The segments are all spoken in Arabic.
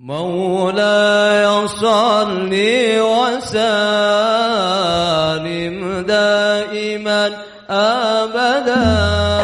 مولاي صل وسلم دائما أبدا.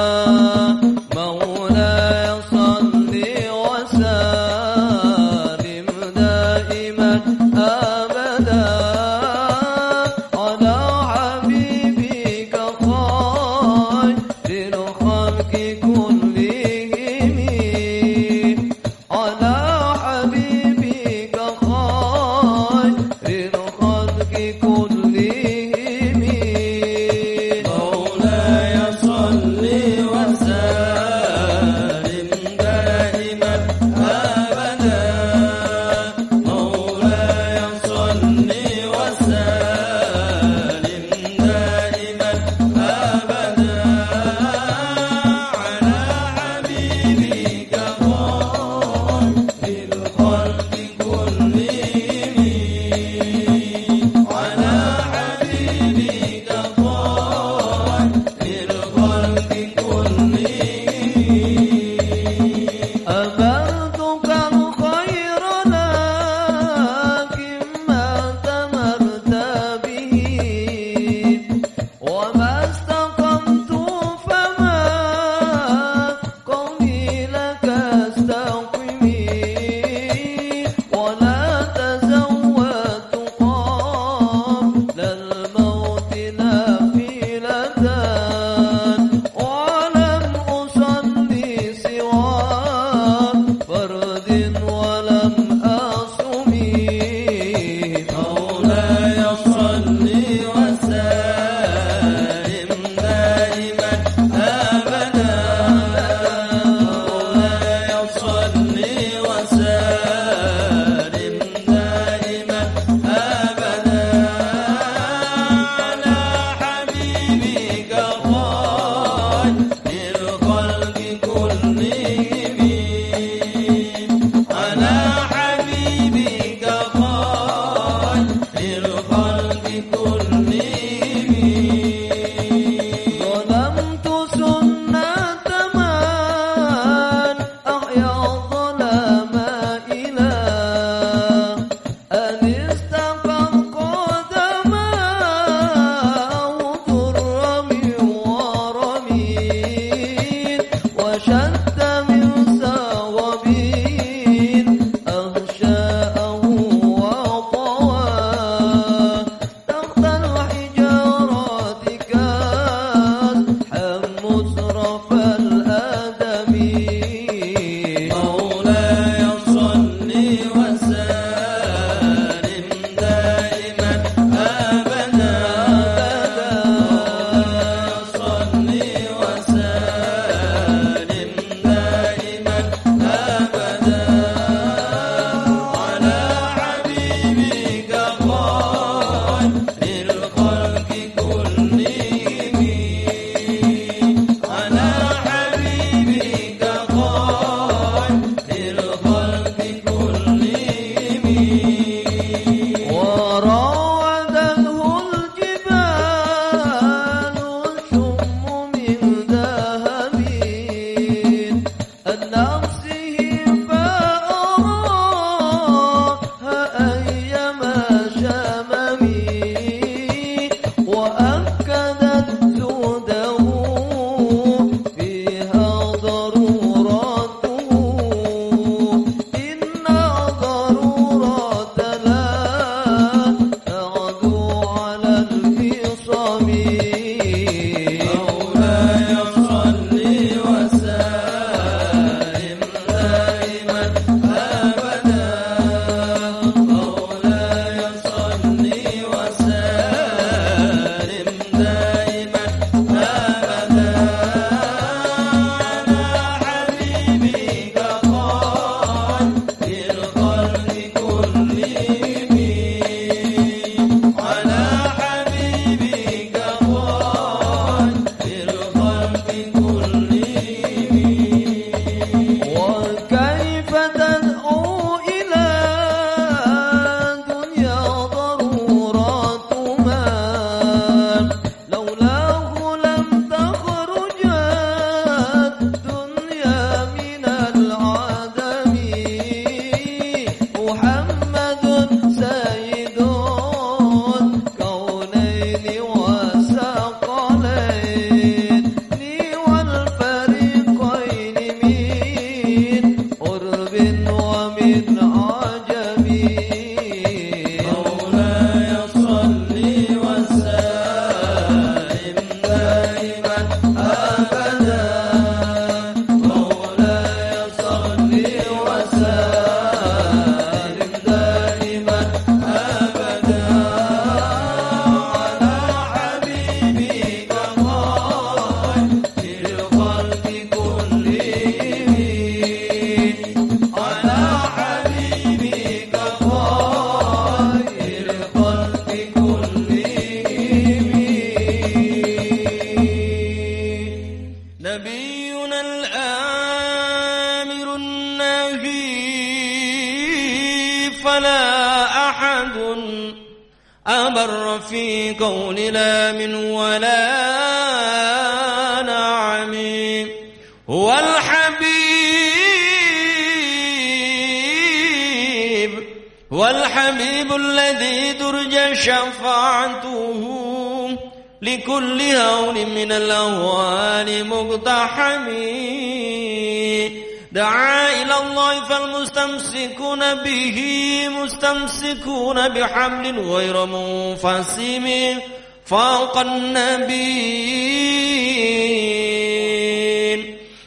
little أبر في لا من ولا نعم. هو الحبيب هو الحبيب الذي ترجى شفاعته لكل هول من الأهوال مقتحم دعا إلى الله فالمستمسكون به مستمسكون بحبل غير منفسم فوق النبيين.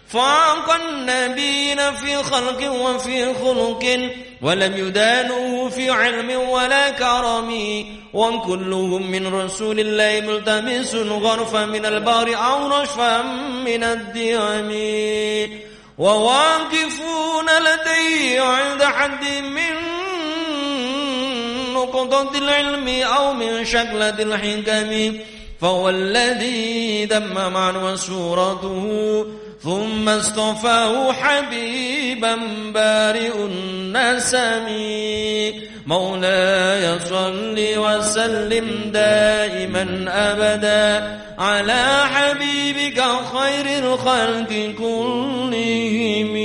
فوق النبيين في خلق وفي خلق ولم يدانوه في علم ولا كرم. وكلهم من رسول الله ملتمس غرفا من البار أو رشفا من الديم وواقفون لديه عند حد من نقطة العلم أو من شكلة الحكم فهو الذي دم معنى سورته ثم اصطفاه حبيبا بارئ النسم. مولاي صل وسلم دائما أبدا على حبيبك خير الخلق كلهم.